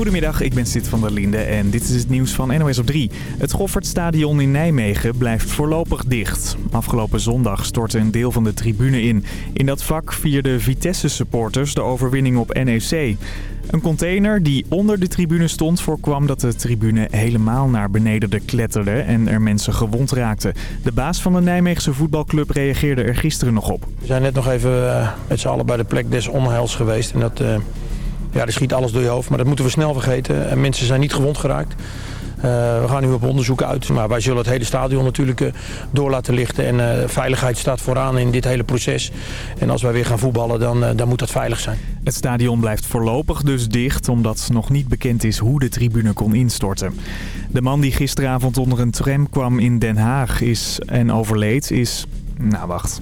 Goedemiddag, ik ben Sid van der Linde en dit is het nieuws van NOS op 3. Het Goffertstadion in Nijmegen blijft voorlopig dicht. Afgelopen zondag stortte een deel van de tribune in. In dat vak vierden Vitesse-supporters de overwinning op NEC. Een container die onder de tribune stond voorkwam dat de tribune helemaal naar beneden kletterde en er mensen gewond raakten. De baas van de Nijmeegse voetbalclub reageerde er gisteren nog op. We zijn net nog even uh, met z'n allen bij de plek des onheils geweest en dat... Uh ja, er schiet alles door je hoofd, maar dat moeten we snel vergeten. En mensen zijn niet gewond geraakt. Uh, we gaan nu op onderzoek uit. Maar wij zullen het hele stadion natuurlijk uh, door laten lichten. En uh, veiligheid staat vooraan in dit hele proces. En als wij weer gaan voetballen, dan, dan moet dat veilig zijn. Het stadion blijft voorlopig dus dicht... omdat nog niet bekend is hoe de tribune kon instorten. De man die gisteravond onder een tram kwam in Den Haag is en overleed is... Nou, wacht.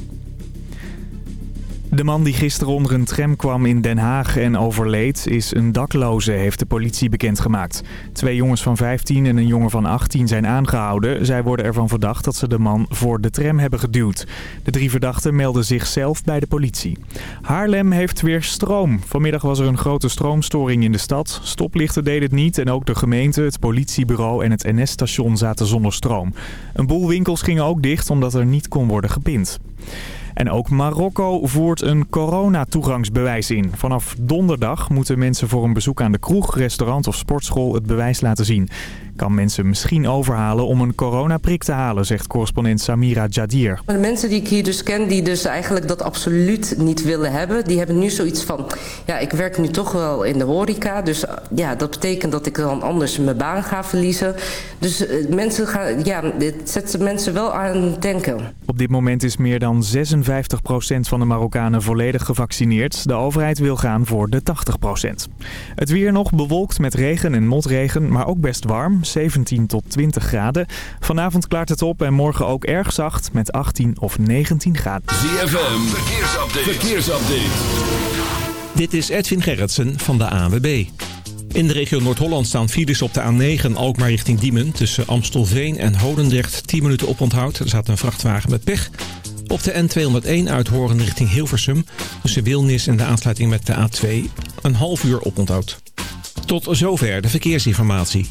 De man die gisteren onder een tram kwam in Den Haag en overleed is een dakloze, heeft de politie bekendgemaakt. Twee jongens van 15 en een jongen van 18 zijn aangehouden. Zij worden ervan verdacht dat ze de man voor de tram hebben geduwd. De drie verdachten melden zichzelf bij de politie. Haarlem heeft weer stroom. Vanmiddag was er een grote stroomstoring in de stad. Stoplichten deden het niet en ook de gemeente, het politiebureau en het NS-station zaten zonder stroom. Een boel winkels gingen ook dicht omdat er niet kon worden gepind. En ook Marokko voert een coronatoegangsbewijs in. Vanaf donderdag moeten mensen voor een bezoek aan de kroeg, restaurant of sportschool het bewijs laten zien kan mensen misschien overhalen om een coronaprik te halen, zegt correspondent Samira Jadir. De mensen die ik hier dus ken, die dus eigenlijk dat absoluut niet willen hebben, die hebben nu zoiets van, ja, ik werk nu toch wel in de horeca, dus ja, dat betekent dat ik dan anders mijn baan ga verliezen. Dus uh, mensen gaan, ja, dit zet mensen wel aan het denken. Op dit moment is meer dan 56% van de Marokkanen volledig gevaccineerd. De overheid wil gaan voor de 80%. Het weer nog bewolkt met regen en motregen, maar ook best warm. 17 tot 20 graden. Vanavond klaart het op en morgen ook erg zacht met 18 of 19 graden. ZFM, verkeersupdate. verkeersupdate. Dit is Edwin Gerritsen van de ANWB. In de regio Noord-Holland staan files op de A9 Alkmaar richting Diemen. Tussen Amstelveen en Hodendrecht 10 minuten oponthoud. Er staat een vrachtwagen met pech. Op de N201 uit Horen richting Hilversum. Tussen Wilnis en de aansluiting met de A2 een half uur oponthoud. Tot zover de verkeersinformatie.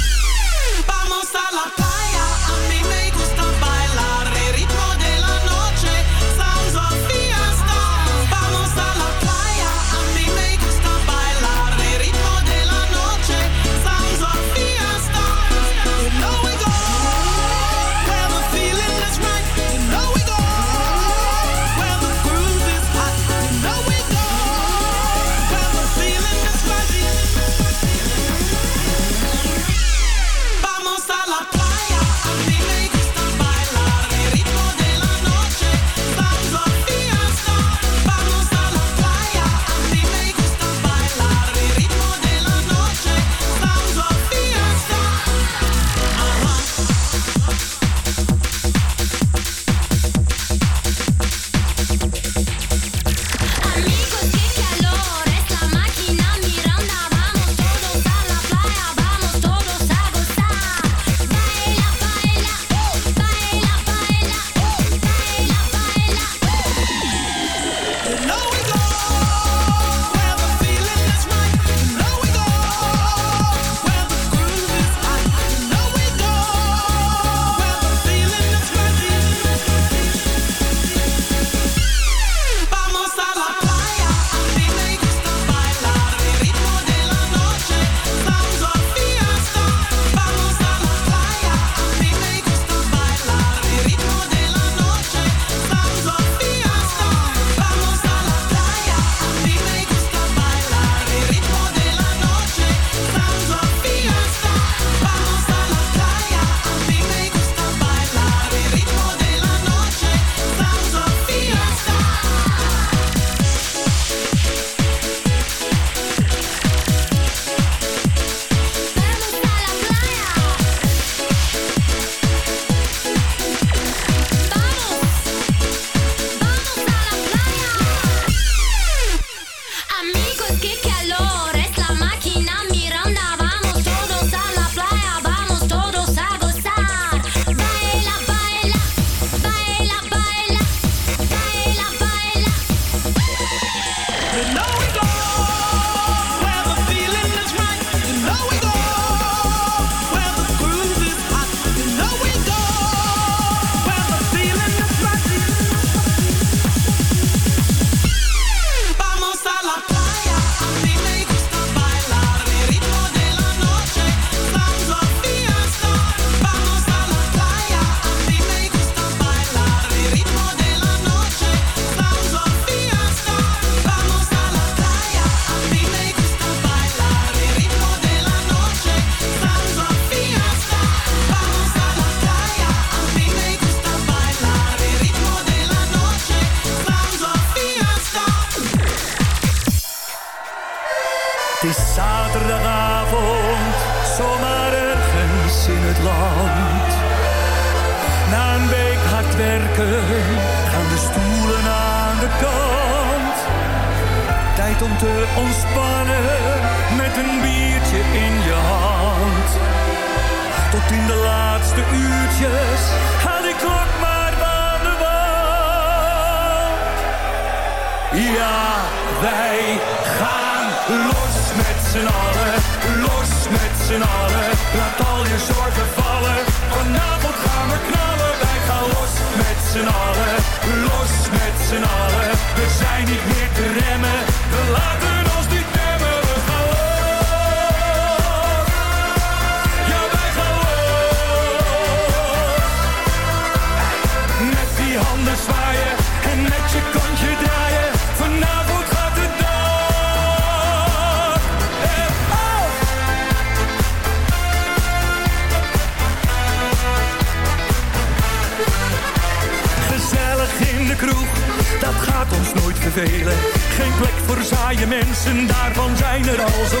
Bewijzen daarvan zijn er al zo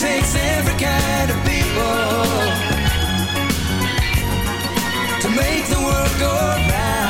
takes every kind of people to make the world go round.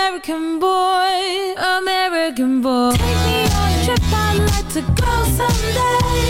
American boy, American boy. Take me on a trip, I'd like to go someday.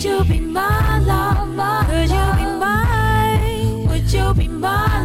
Would you be my lover? Could you be mine? Would you be my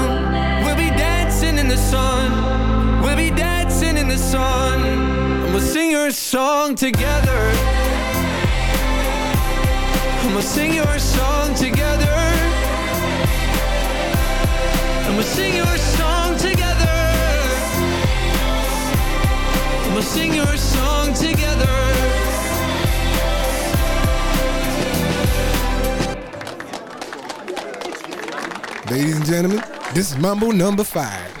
sun. Sing your song together. Sing your song together. Sing your song together. Sing your song together. Ladies and gentlemen, this is Mambo number five.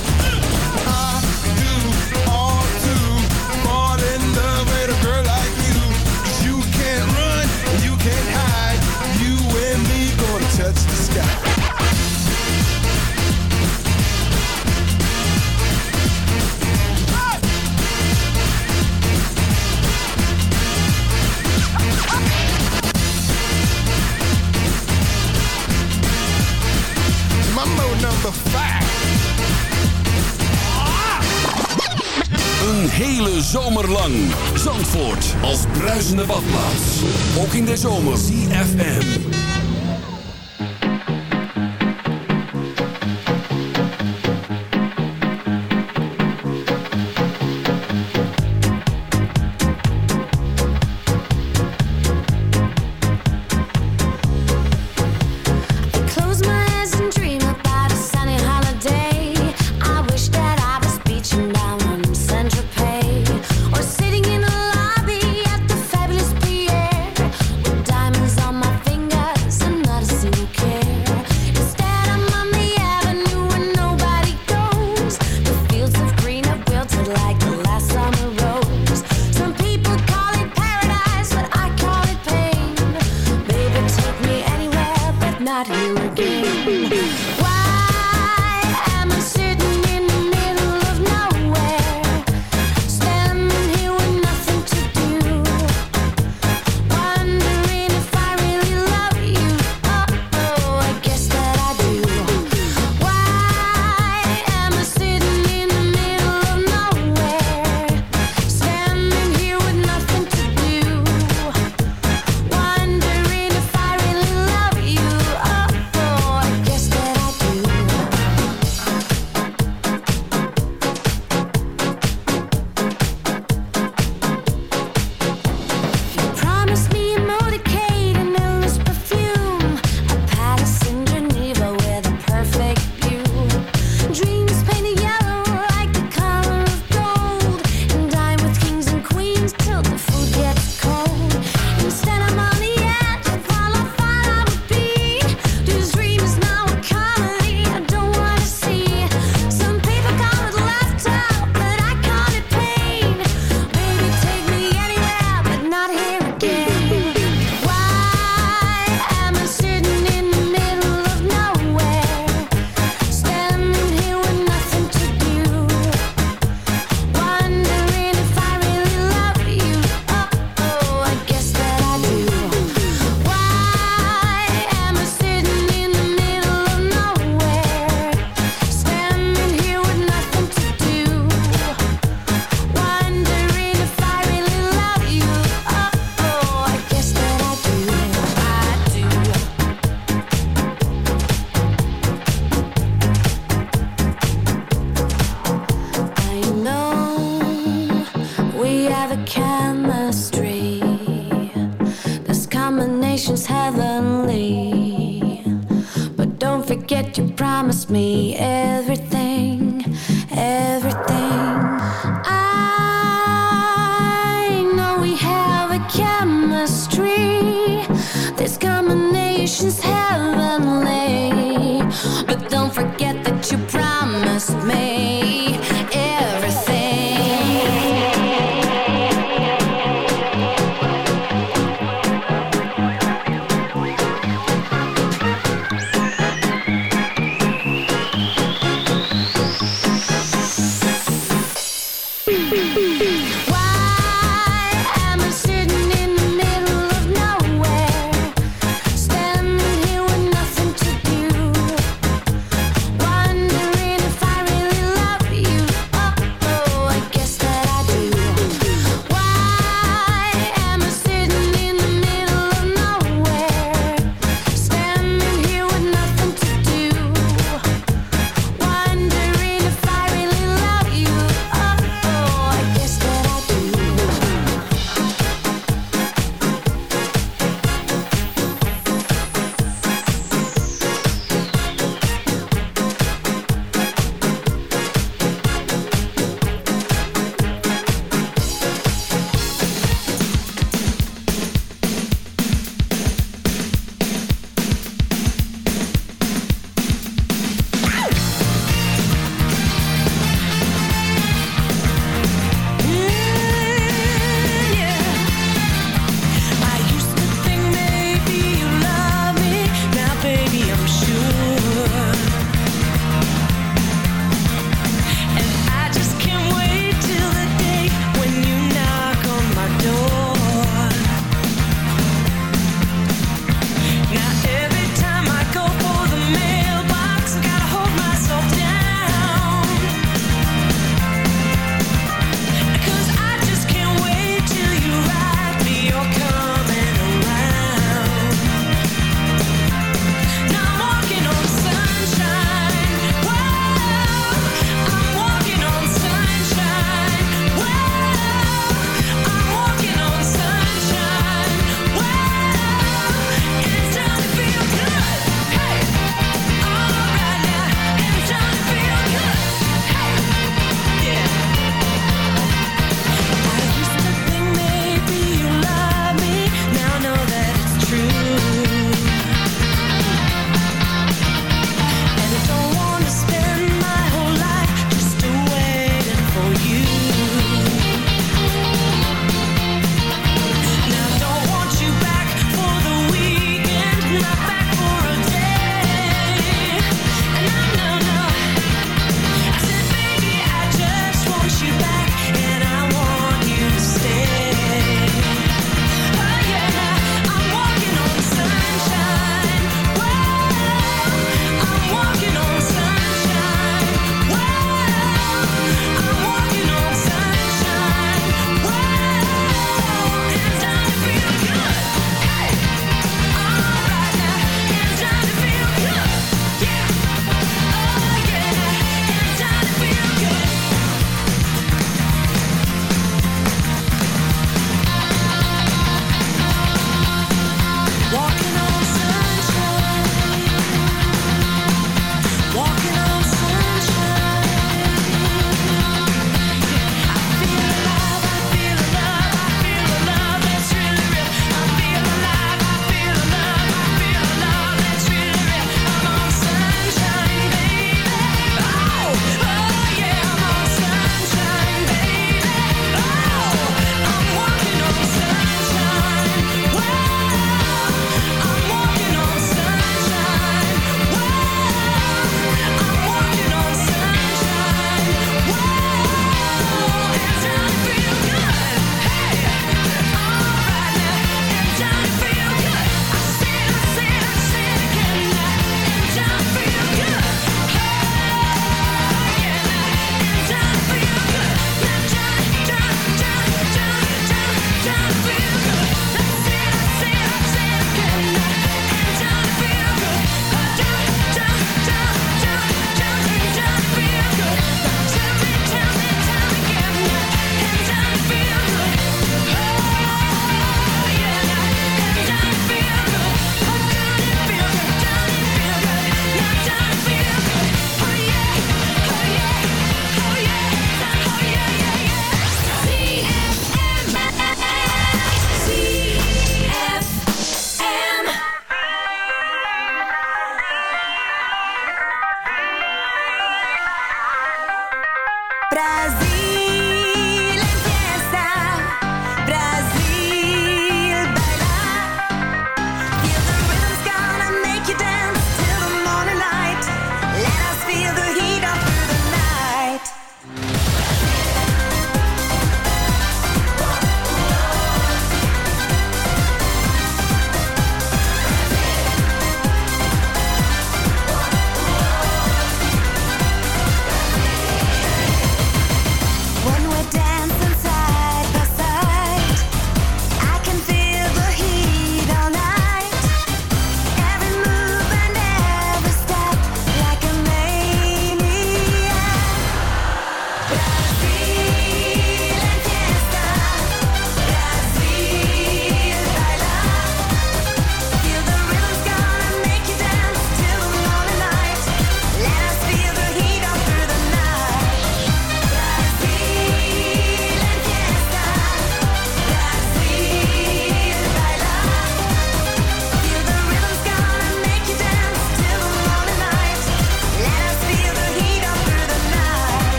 Number five. Een hele zomer lang. Zandvoort als bruisende badplaats. Ook in de zomer. CFM.